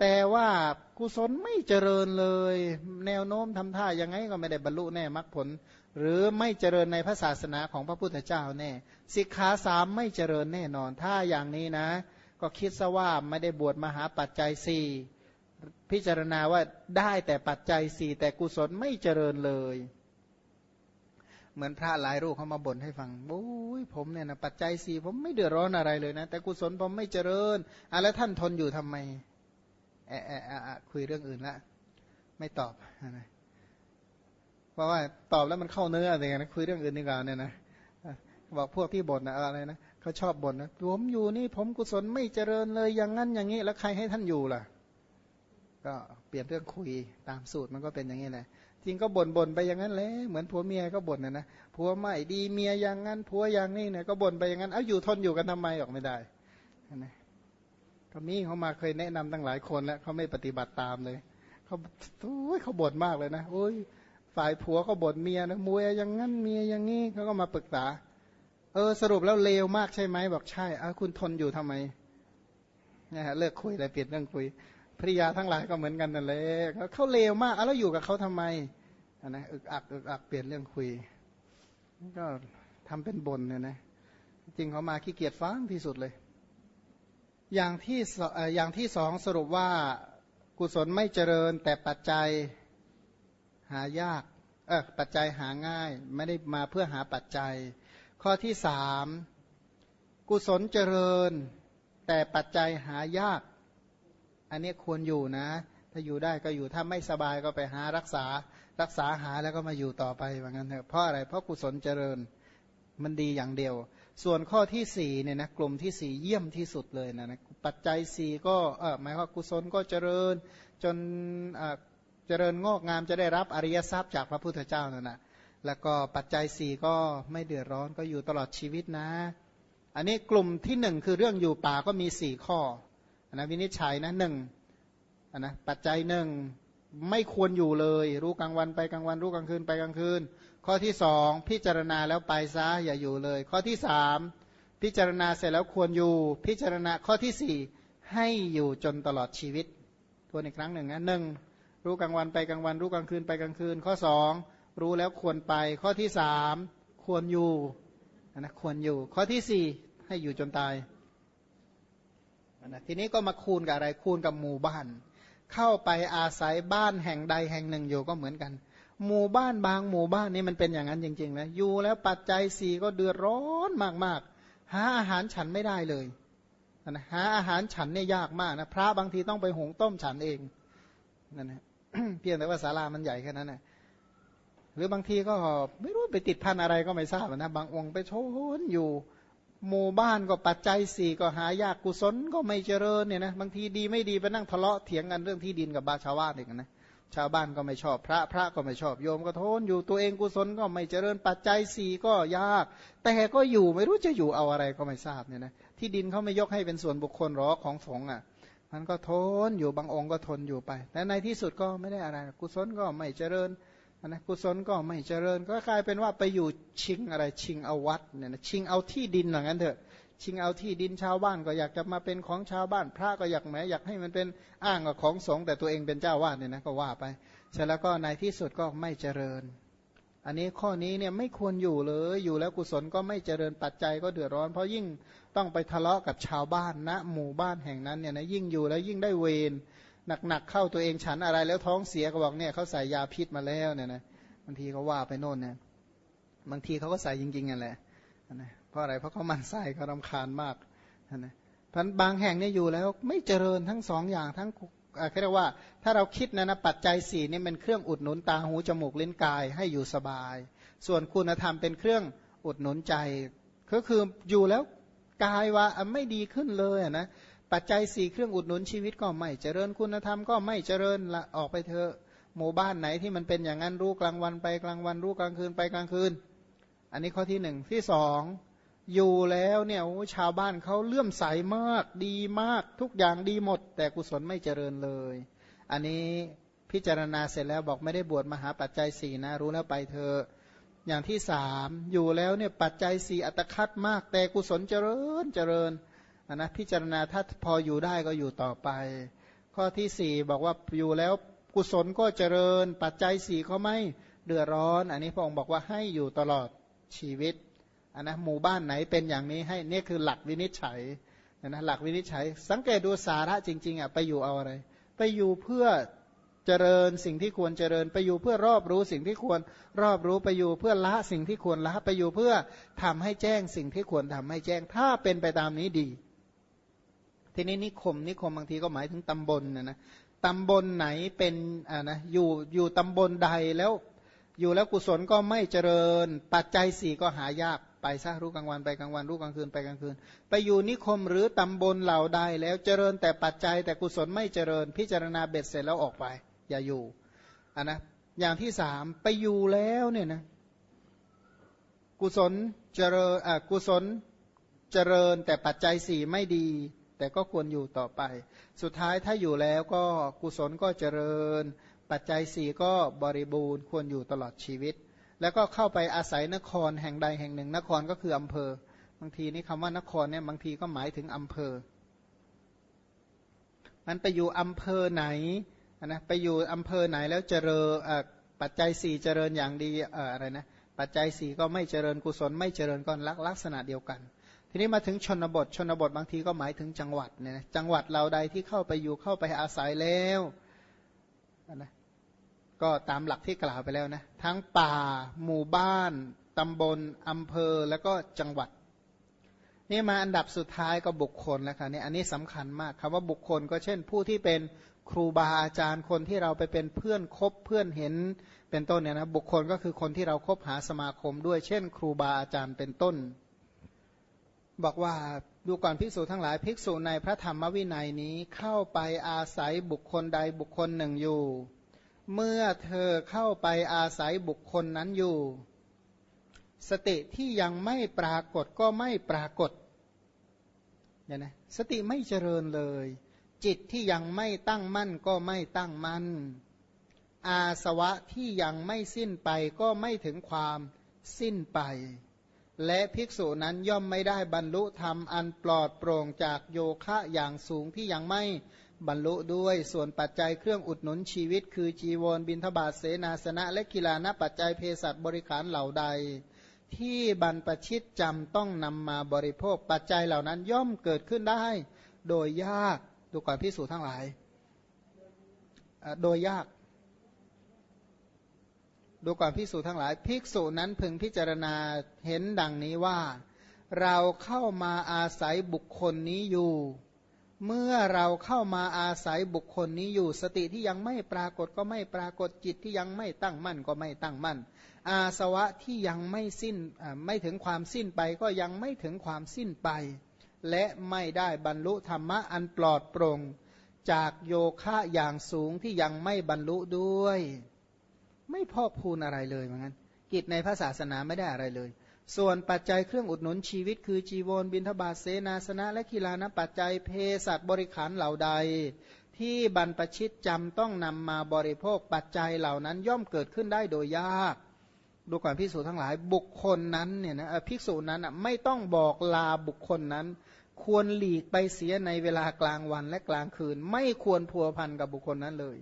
แต่ว่ากุศลไม่เจริญเลย แนวโน้มทำท่ายังไงก็ไม่ได้บรรลุแน่มรรคผล หรือไม่เจริญในพระศาสนาของพระพุทธเจ้าแน่สิกขาสามไม่เจริญแน่นอน ถ้าอย่างนี้นะ ก็คิดซะว่าไม่ได้บวชมหาปัจจัยสี่พิจารณาว่าได้แต่ปัจจัยสี่แต่กุศลไม่เจริญเลย เหมือนพระหลายรูปเขามาบ่นให้ฟังโอ้ยผมเนี่ยนะปัจจัยสี่ผมไม่เดือดร้อนอะไรเลยนะ แต่กุศลผมไม่เจริญอะแล้วท่านทนอยู่ทำไม แอะแอะอะคุยเรื่องอื่นละ ไม่ตอบนะเพราะว่าตอบแล้วมันเข้าเนื้ออะไรนะคุยเรื่องอื่นดีกว่าเนี่ยนะบอกพวกที่บ่นนะอะไรนะเขาชอบบ่นนะผมอยู่นี่ผมกุศลไม่เจริญเลยอย่างนั้นอย่างนี้แล้วใครให้ท่านอยู่ล่ะ ก็เปลี่ยนเรื่องคุยตามสูตรมันก็เป็นอย่างนี้แหละจริงก็บ่นบ่นไปอย่างนั้นเลยเหมือนผัวเมียก็บ่นนะนะผัวไม่ดีเมียอย่างนั้นผัวอย่างนี้เนี่ยก็บ่นไปอย่างนั้นเอาอยู่ทนอยู่กันทำไมออกไม่ได้นะ ก็มีเขามาเคยแนะนำตั้งหลายคนแล้วเขาไม่ปฏิบัติตามเลยเขาโอ้ยเขาบ่นมากเลยนะโอ้ยฝ่ายผัวเขาบ่นเมียนะมวยอย่างนั้นเมียอย่างนี้เขาก็มาปรึกษา เออสรุปแล้วเลวมากใช่ไหมบอกใช่อาคุณทนอยู่ทำไมนี่ยเลิกคุยเลยเปลี่ยนเรื่องคุยภริยาทั้งหลายก็เหมือนกันนั่นแหละเขาเลวมากแล้วอยู่กับเขาทำไมนะอึกอักอึกอักเปลี่ยนเรื่องคุย ก็ทำเป็นบ่นเนี่ยนะจริงเขามาขี้เกียจฟังที่สุดเลย อย่างที่อย่างที่สองสรุปว่ากุศลไม่เจริญแต่ปัจจัยหายากเออปัจจัยหาง่ายไม่ได้มาเพื่อหาปัจจัย ข้อที่สามกุศลเจริญ แต่ปัจจัยหายาก อันนี้ควรอยู่นะ ถ้าอยู่ได้ก็อยู่ถ้าไม่สบายก็ไปหารักษารักษาหาแล้วก็มาอยู่ต่อไปว่างั้นเถอะเพราะอะไรเพราะกุศลเจริญมันดีอย่างเดียว ส่วนข้อที่สี่เนี่ยนะกลุ่มที่สี่เยี่ยมที่สุดเลยนะนะปัจจัยสี่ก็เออหมายว่ากุศลก็เจริญจนเจริญงอกงามจะได้รับอริยทรัพย์จากพระพุทธเจ้านั่นนะแล้วก็ปัจจัยสี่ก็ไม่เดือดร้อนก็อยู่ตลอดชีวิตนะ อันนี้กลุ่มที่หนึ่งคือเรื่องอยู่ป่าก็มีสี่ข้อนะวินิจฉัยนะหนึ่งนะปัจจัยหนึ่ง ไม่ควรอยู่เลย รู้กลางวันไปกลางวันรู้กลางคืนไปกลางคืน ข้อที่สองพิจารณาแล้วไปซะอย่าอยู่เลย ข้อที่สามพิจารณาเสร็จแล้วควรอยู่ พิจารณาข้อที่สี่ให้อยู่จนตลอดชีวิตทวนอีกครั้งหนึ่งนะหนึ่งรู้กลางวันไปกลางวัน รู้กลางคืนไปกลางคืน ข้อสองรู้แล้วควรไป ข้อที่สามควรอยู่นะควรอยู่ ข้อที่สี่ให้อยู่จนตายนะทีนี้ก็มาคูณกับอะไรคูณกับหมู่บ้าน เข้าไปอาศัยบ้านแห่งใดแห่งหนึ่งอยู่ก็เหมือนกัน หมู่บ้านบางหมู่บ้านนี่มันเป็นอย่างนั้นจริงๆนะอยู่แล้วปัจจัยสี่ก็เดือดร้อนมากๆ หาอาหารฉันไม่ได้เลยนะหาอาหารฉันเนี่ยยากมากนะพระบางทีต้องไปหุงต้มฉันเองนั่นนะเพียงแต่ว่าศาลามันใหญ่แค่นั้นนะหรือบางทีก็ไม่รู้ไปติดพันอะไรก็ไม่ทราบนะบางองค์ไปโชนอยู่ หมู่บ้านก็ปัจจัยสี่ก็หายากกุศลก็ไม่เจริญเนี่ยนะบางทีดีไม่ดีไปนั่งทะเลาะเถียงกันเรื่องที่ดินกับบาชาวาสเองนะชาวบ้านก็ไม่ชอบพระพระก็ไม่ชอบโยมก็ทนอยู่ตัวเองกุศลก็ไม่เจริญปัจจัยสี่ก็ยาก แต่ก็อยู่ไม่รู้จะอยู่เอาอะไรก็ไม่ทราบเนี่ยนะที่ดินเขาไม่ยกให้เป็นส่วนบุคคลหรอของสงฆ์อะมันก็ทนอยู่บางองค์ก็ทนอยู่ไปแต่ในที่สุดก็ไม่ได้อะไร กุศลก็ไม่เจริญ นะกุศลก็ไม่เจริญ ก็กลายเป็นว่าไปอยู่ชิงอะไรชิงเอาวัดเนี่ยนะชิงเอาที่ดินอย่างนั้นเถอะ ชิงเอาที่ดินชาวบ้านก็อยากจะมาเป็นของชาวบ้าน พระก็อยากแหมอยากให้มันเป็นอ้างกับของสงฆ์แต่ตัวเองเป็นเจ้าวาดเนี่ยนะก็ว่าไป เสร็จแล้วก็ในที่สุดก็ไม่เจริญ อันนี้ข้อนี้เนี่ยไม่ควรอยู่เลยอยู่แล้วกุศลก็ไม่เจริญปัจจัยก็เดือดร้อน เพราะยิ่งต้องไปทะเลาะกับชาวบ้านณนะหมู่บ้านแห่งนั้นเนี่ยนะยิ่งอยู่แล้วยิ่งได้เวร หนักๆเข้าตัวเองฉันอะไรแล้วท้องเสียก็บอกเนี่ยเขาใส่ยาพิษมาแล้วเนี่ยนะบางทีเขาว่าไปโน่นเนี่ยบางทีเขาก็ใส่จริงๆนั่นแหละนะเพราะอะไรเพราะเขามันไส้เขารำคาญมากนะพันบางแห่งเนี่ยอยู่แล้วไม่เจริญทั้งสองอย่างทั้งเรียกว่า ถ้าเราคิดนะนะปัจจัยสี่นี่เป็นเครื่องอุดหนุนตาหูจมูกลิ้นกายให้อยู่สบาย ส่วนคุณธรรมเป็นเครื่องอุดหนุนใจ ก็คืออยู่แล้วกายว่าไม่ดีขึ้นเลยนะ ปัจจัยสี่เครื่องอุดหนุนชีวิตก็ไม่เจริญคุณธรรมก็ไม่เจริญละออกไปเถอะหมู่บ้านไหนที่มันเป็นอย่างนั้นรู้กลางวันไปกลางวันรู้กลางคืนไปกลางคืน อันนี้ข้อที่หนึ่งที่สองอยู่แล้วเนี่ยชาวบ้านเขาเลื่อมใสมากดีมากทุกอย่างดีหมด แต่กุศลไม่เจริญเลย อันนี้พิจารณาเสร็จแล้วบอกไม่ได้บวชมหาปัจจัยสี่นะรู้แล้วไปเธออย่างที่สามอยู่แล้วเนี่ยปัจจัยสี่อัตคัดมาก แต่กุศลเจริญเจริญ นนะพิจารณาถ้าพออยู่ได้ก็อยู่ต่อไป ข้อที่สี่บอกว่าอยู่แล้วกุศลก็เจริญ ปัจจัยสี่ก็ไม่เดือดร้อน อันนี้พระองค์บอกว่าให้อยู่ตลอดชีวิตอันนะหมู่บ้านไหนเป็นอย่างนี้ให้นี่คือหลักวินิจฉัยนะหลักวินิจฉัย สังเกตดูสาระจริงๆอะไปอยู่เอาอะไร ไปอยู่เพื่อเจริญสิ่งที่ควรเจริญ ไปอยู่เพื่อรอบรู้สิ่งที่ควรรอบรู้ไปอยู่เพื่อละสิ่งที่ควรละไปอยู่เพื่อทำให้แจ้งสิ่งที่ควรทำให้แจ้งถ้าเป็นไปตามนี้ดี ทีนี้นิคมนิคมบางทีก็หมายถึงตำบลนะนะตำบลไหนเป็นอ่านะอยู่อยู่ตำบลใดแล้วอยู่แล้วกุศลก็ไม่เจริญ ปัจจัยสี่ก็หายากไปซะรู้กลางวันไปกลางวันรู้กลางคืนไปกลางคืน ไปอยู่นิคมหรือตำบลเหล่าใดแล้วเจริญแต่ปัจจัยแต่กุศลไม่เจริญ พิจารณาเบ็ดเสร็จแล้วออกไป อย่าอยู่อะนะอย่างที่สามไปอยู่แล้วเนี่ยนะกุศลเจริญอะกุศลเจริญแต่ปัจจัยสี่ไม่ดี แต่ก็ควรอยู่ต่อไป สุดท้ายถ้าอยู่แล้วก็กุศลก็เจริญ ปัจจัยสี่ก็บริบูรณ์ควรอยู่ตลอดชีวิต แล้วก็เข้าไปอาศัยนครแห่งใดแห่งหนึ่ง นครก็คืออำเภอ บางทีนี่คำว่านครเนี่ยบางทีก็หมายถึงอำเภอ มันไปอยู่อำเภอไหนนะไปอยู่อำเภอไหนแล้วเจริญปัจจัยสี่เจริญอย่างดีอะไรนะปัจจัยสี่ก็ไม่เจริญกุศลไม่เจริญก็ลักษณะเดียวกัน ทีนี้มาถึงชนบทชนบทบางทีก็หมายถึงจังหวัดเนี่ยจังหวัดเราใดที่เข้าไปอยู่เข้าไปอาศัยแล้วนะก็ตามหลักที่กล่าวไปแล้วนะทั้งป่า หมู่บ้าน ตำบลอำเภอแล้วก็จังหวัด นี่มาอันดับสุดท้ายก็บุคคลแล้วค่ะนี่อันนี้สำคัญมากคำว่าบุคคลก็เช่น ผู้ที่เป็นครูบาอาจารย์คนที่เราไปเป็นเพื่อนคบเพื่อนเห็นเป็นต้นเนี่ยนะบุคคลก็คือคนที่เราครบหาสมาคมด้วย เช่น ครูบาอาจารย์เป็นต้น บอกว่าดูก่อนภิกษุทั้งหลายภิกษุในพระธรรมวินัยนี้เข้าไปอาศัยบุคคลใดบุคคลหนึ่งอยู่ เมื่อเธอเข้าไปอาศัยบุคคลนั้นอยู่ สติที่ยังไม่ปรากฏก็ไม่ปรากฏเนี่ยนะสติไม่เจริญเลย จิตที่ยังไม่ตั้งมั่นก็ไม่ตั้งมั่น อาสวะที่ยังไม่สิ้นไปก็ไม่ถึงความสิ้นไป และภิกษุนั้นย่อมไม่ได้บรรลุธรรมอันปลอดโปร่งจากโยคะอย่างสูงที่ยังไม่บรรลุด้วยส่วนปัจจัยเครื่องอุดหนุนชีวิต คือจีวรบินทบาทเสนาสนะและกีฬานปัจจัยเภสัชบริขารเหล่าใด ที่บรรปชิตจำต้องนำมาบริโภคปัจจัยเหล่านั้นย่อมเกิดขึ้นได้ โดยยากดูก่อนพิสูจทั้งหลาย โดยยาก ดูก่อนพิสูจทั้งหลาย ภิกษุนั้นพึงพิจารณาเห็นดังนี้ว่า เราเข้ามาอาศัยบุคคลนี้อยู่ เมื่อเราเข้ามาอาศัยบุคคลนี้อยู่ สติที่ยังไม่ปรากฏก็ไม่ปรากฏจิตที่ยังไม่ตั้งมั่นก็ไม่ตั้งมั่น อาสวะที่ยังไม่สิ้นไม่ถึงความสิ้นไปก็ยังไม่ถึงความสิ้นไป และไม่ได้บรรลุธรรมะอันปลอดโปร่งจากโยคะอย่างสูงที่ยังไม่บรรลุด้วย ไม่พอกพูนอะไรเลยเหมือนกันกิจในพระศาสนาไม่ได้อะไรเลย ส่วนปัจจัยเครื่องอุดหนุนชีวิต คือจีวรบินทบาทเสนาสนะ และกีฬานปัจจัยเพศัตบริขารเหล่าใด ที่บรรปชิตจำต้องนำมาบริโภคปัจจัยเหล่านั้นย่อมเกิดขึ้นได้โดยยาก ดูก่อนพิสูจทั้งหลายบุคคลนั้นเนี่ยนะภิกษุนั้นไม่ต้องบอกลาบุคคลนั้น ควรหลีกไปเสียในเวลากลางวันและกลางคืน ไม่ควรพัวพันกับบุคคลนั้นเลย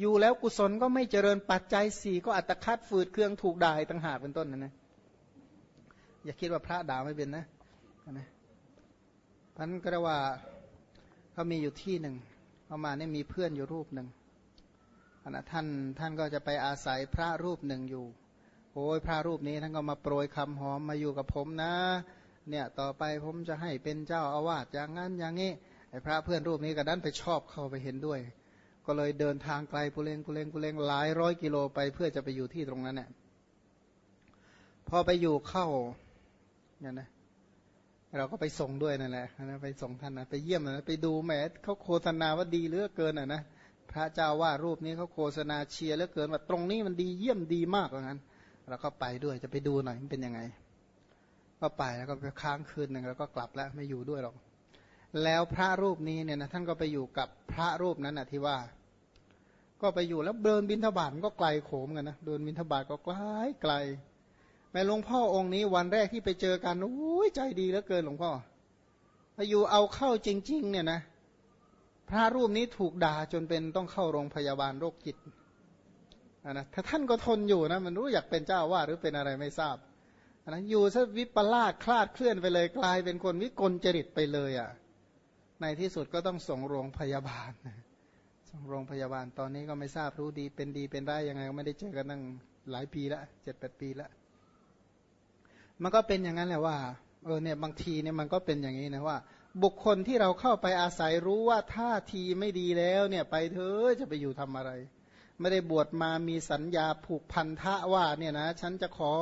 อยู่แล้วกุศลก็ไม่เจริญปัจจัยสี่ก็อัตคัดฝืดเครื่องถูกด่าต่างหากเป็นต้นนะนะอย่าคิดว่าพระด่าไม่เป็นนะนะพันก็เรียกว่าเขามีอยู่ที่หนึ่งเขามาเนี่ยมีเพื่อนอยู่รูปหนึ่งนะท่านท่านก็จะไปอาศัยพระรูปหนึ่งอยู่ โอ้ยพระรูปนี้ท่านก็มาโปรยคำหอมมาอยู่กับผมนะ เนี่ยต่อไปผมจะให้เป็นเจ้าอาวาสอย่างนั้นอย่างนี้ไอ้พระเพื่อนรูปนี้ก็ดันไปชอบเข้าไปเห็นด้วย ก็เลยเดินทางไกลปุเรงปุเรงปุเรงหลายร้อยกิโลไปเพื่อจะไปอยู่ที่ตรงนั้นเนี่ยพอไปอยู่เข้าเนี่ยนะเราก็ไปส่งด้วยนั่นแหละนะไปส่งท่านนะไปเยี่ยมนะไปดูแหมเขาโฆษณาว่าดีเหลือเกินอะนะพระเจ้าว่ารูปนี้เขาโฆษณาเชียร์เหลือเกินว่าตรงนี้มันดีเยี่ยมดีมากว่างั้น เราก็ไปด้วยจะไปดูหน่อยมันเป็นยังไง ก็ไปแล้วก็ไปค้างคืนหนึ่งแล้วก็กลับแล้วไม่อยู่ด้วยหรอก แล้วพระรูปนี้เนี่ยนะท่านก็ไปอยู่กับพระรูปนั้นนะที่ว่า ก็ไปอยู่แล้วเดินบินทบาทมันก็ไกลโขมกันนะเดินบินทบาทก็ไกลไกลแม่หลวงพ่อองค์นี้วันแรกที่ไปเจอกันโอ้ยใจดีเหลือเกินหลวงพ่อพายุเอาเข้าจริง ๆ เนี่ยนะ พระรูปนี้ถูกด่าจนเป็นต้องเข้าโรงพยาบาลโรคจิตนะถ้าท่านก็ทนอยู่นะมันรู้อยากเป็นเจ้าว่าหรือเป็นอะไรไม่ทราบนะอยู่ซะวิปลาสคลาดเคลื่อนไปเลยกลายเป็นคนวิกลจริตไปเลยอะ่ะ ในที่สุดก็ต้องส่งโรงพยาบาล ส่งโรงพยาบาลตอนนี้ก็ไม่ทราบรู้ดีเป็นดีเป็นได้ยังไงก็ไม่ได้เจอกันตั้งหลายปีละเจ็ดแปดปีละมันก็เป็นอย่างนั้นแหละว่าเออเนี่ยบางทีเนี่ยมันก็เป็นอย่างนี้นะว่า บุคคลที่เราเข้าไปอาศัยรู้ว่าท่าทีไม่ดีแล้วเนี่ยไปเถอะจะไปอยู่ทำอะไร ไม่ได้บวชมามีสัญญาผูกพันธะว่าเนี่ยนะฉันจะขอ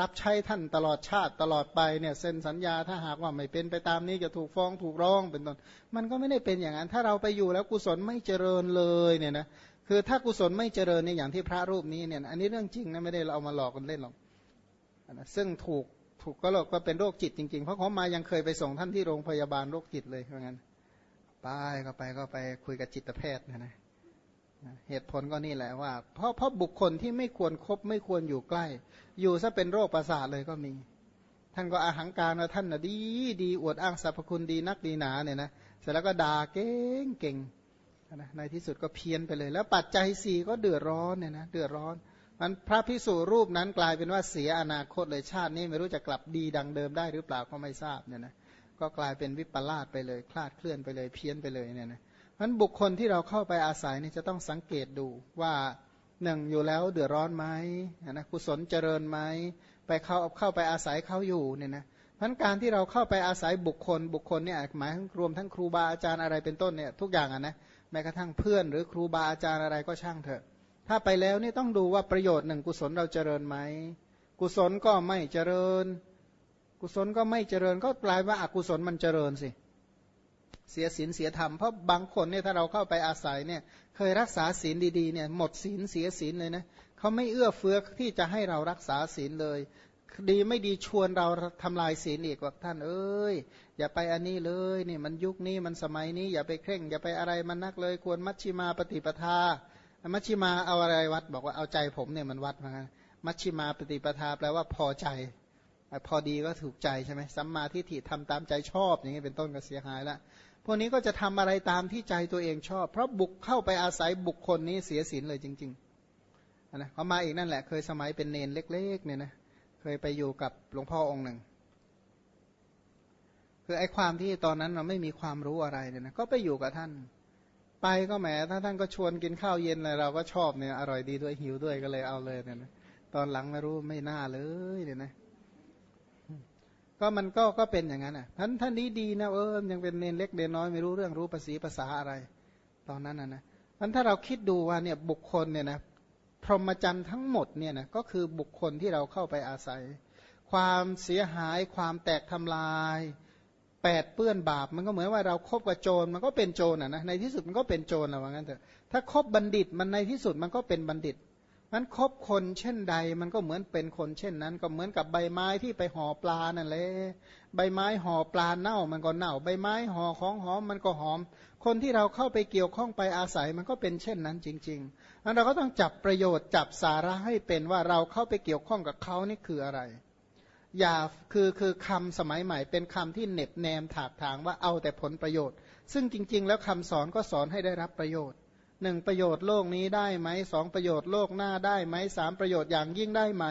รับใช้ท่านตลอดชาติตลอดไปเนี่ยเซ็นสัญญาถ้าหากว่าไม่เป็นไปตามนี้จะถูกฟ้องถูกร้องเป็นต้นมันก็ไม่ได้เป็นอย่างนั้น ถ้าเราไปอยู่แล้วกุศลไม่เจริญเลยเนี่ยนะคือถ้ากุศลไม่เจริญเนี่ยอย่างที่พระรูปนี้เนี่ยอันนี้เรื่องจริงนะไม่ได้เราเอามาหลอกกันเล่นหรอกนะซึ่งถูกถูกก็หลอกก็เป็นโรคจิตจริงๆ เพราะเขามายังเคยไปส่งท่านที่โรงพยาบาลโรคจิตเลยเพราะงั้นไปก็ไปก็ไปคุยกับจิตแพทย์นะนะ เหตุผลก็นี่แหละว่า เพราะเพราะบุคคลที่ไม่ควรครบไม่ควรอยู่ใกล้ อยู่ซะเป็นโรคประสาทเลยก็มี ท่านก็อาหังการว่าท่านนะดีดีอวดอ้างสรรพคุณดีนักดีหนาเนี่ยนะเสร็จแล้วก็ด่าเก่งเก่งนะในที่สุดก็เพี้ยนไปเลย แล้วปัจจัยสี่ก็เดือดร้อนเนี่ยนะเดือดร้อนมันพระพิสุรูปนั้นกลายเป็นว่าเสียอนาคตเลยชาตินี้ไม่รู้จะกลับดีดังเดิมได้หรือเปล่าก็ไม่ทราบเนี่ยนะก็กลายเป็นวิปลาสไปเลย คลาดเคลื่อนไปเลยเพี้ยนไปเลยเนี่ยนะ นั้นบุคคลที่เราเข้าไปอาศัยนี่จะต้องสังเกตดูว่าหนึ่งอยู่แล้วเดือดร้อนไหมนะกุศลเจริญไหมไปเข้าเข้าไปอาศัยเขาอยู่เนี่ยนะพันการที่เราเข้าไปอาศัยบุคคล บุคคลเนี่ยหมายรวมทั้งครูบาอาจารย์อะไรเป็นต้นเนี่ยทุกอย่างอะนะแม้กระทั่งเพื่อนหรือครูบาอาจารย์อะไรก็ช่างเถอะ ถ้าไปแล้วนี่ต้องดูว่าประโยชน์หนึ่งกุศลเราเจริญไหมกุศลก็ไม่เจริญ กุศลก็ไม่เจริญก็กลายว่าอากุศลมันเจริญสิ เสียศีลเสียธรรมเพราะบางคนเนี่ยถ้าเราเข้าไปอาศัยเนี่ยเคยรักษาศีลดีๆเนี่ยหมดศีลเสียศีลเลยนะเขาไม่เอื้อเฟื้อที่จะให้เรารักษาศีลเลย ดีไม่ดีชวนเราทำลายศีลอีกว่าท่านเอ้ยอย่าไปอันนี้เลยนี่มันยุคนี้มันสมัยนี้อย่าไปเคร่ง อย่าไปอะไรมันนักเลยควรมัชชิมาปฏิปทา มัชชิมาเอาอะไรวัด บอกว่าเอาใจผมเนี่ยมันวัดมามัชชิมาปฏิปทาแปลว่าพอใจพอดีก็ถูกใจใช่ไหมสัมมาทิฏฐิทำตามใจชอบอย่างนี้เป็นต้นก็เสียหายละ พวกนี้ก็จะทำอะไรตามที่ใจตัวเองชอบ เพราะบุกเข้าไปอาศัยบุคคลนี้เสียศีลเลยจริงๆนะเขามาอีกนั่นแหละ เคยสมัยเป็นเนนเล็ก ๆ เนี่ยนะเคยไปอยู่กับหลวงพ่อองค์หนึ่ง คือไอ้ความที่ตอนนั้นเราไม่มีความรู้อะไรเนี่ยนะก็ไปอยู่กับท่าน ไปก็แหมถ้าท่านก็ชวนกินข้าวเย็นเลยเราก็ชอบเนี่ยอร่อยดีด้วยหิวด้วยก็เลยเอาเลยเนี่ยนะตอนหลังไม่รู้ไม่น่าเลยเนี่ยนะ ก็มันก็ก็เป็นอย่างนั้นอะท่านท่านนี้ดีนะเออยังเป็นเนนเล็กเนนน้อยไม่รู้เรื่องรู้ภาษีภาษาอะไร ตอนนั้นนะนะมันถ้าเราคิดดูว่าเนี่ยบุคคลเนี่ยนะพรหมจรรย์ทั้งหมดเนี่ยนะก็คือบุคคลที่เราเข้าไปอาศัย ความเสียหายความแตกทำลายแปดเปื้อนบาป มันก็เหมือนว่าเราครบกับโจรมันก็เป็นโจรอะนะในที่สุดมันก็เป็นโจรอะว่างั้นเถอะถ้าคบบัณฑิตมันในที่สุดมันก็เป็นบัณฑิต มันคบคนเช่นใด มันก็เหมือนเป็นคนเช่นนั้น ก็เหมือนกับใบไม้ที่ไปห่อปลานั่นแหละใบไม้ห่อปลาเน่ามันก็เน่า ใบไม้ห่อของหอมมันก็หอม คนที่เราเข้าไปเกี่ยวข้องไปอาศัยมันก็เป็นเช่นนั้นจริงๆอันเราก็ต้องจับประโยชน์จับสาระให้เป็นว่าเราเข้าไปเกี่ยวข้องกับเขานี่คืออะไร อย่าคือคือคำสมัยใหม่ เป็นคำที่เน็บแนมถากถางว่าเอาแต่ผลประโยชน์ ซึ่งจริง ๆ แล้วคำสอนก็สอนให้ได้รับประโยชน์ หนึ่งประโยชน์โลกนี้ได้ไหมสองประโยชน์โลกหน้าได้ไหมสามประโยชน์อย่างยิ่งได้ไหม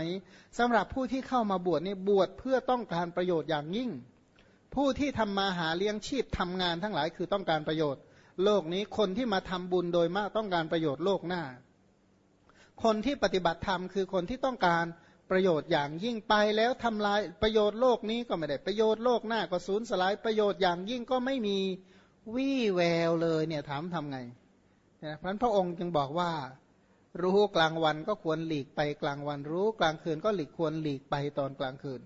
สำหรับผู้ที่เข้ามาบวชนี่บวชเพื่อต้องการประโยชน์อย่างยิ่ง ผู้ที่ทำมาหาเลี้ยงชีพทำงานทั้งหลายคือต้องการประโยชน์ โลกนี้คนที่มาทำบุญโดยมากต้องการประโยชน์โลกหน้า คนที่ปฏิบัติธรรมคือคนที่ต้องการประโยชน์อย่างยิ่งไปแล้วทำลายประโยชน์โลกนี้ก็ไม่ได้ประโยชน์โลกหน้าก็สูญสลายประโยชน์อย่างยิ่งก็ไม่มีวี่แววเลยเนี่ยถามทำไง นะเพราะพระองค์จึงบอกว่า รู้กลางวันก็ควรหลีกไปกลางวัน รู้กลางคืนก็หลีกควรหลีกไปตอนกลางคืน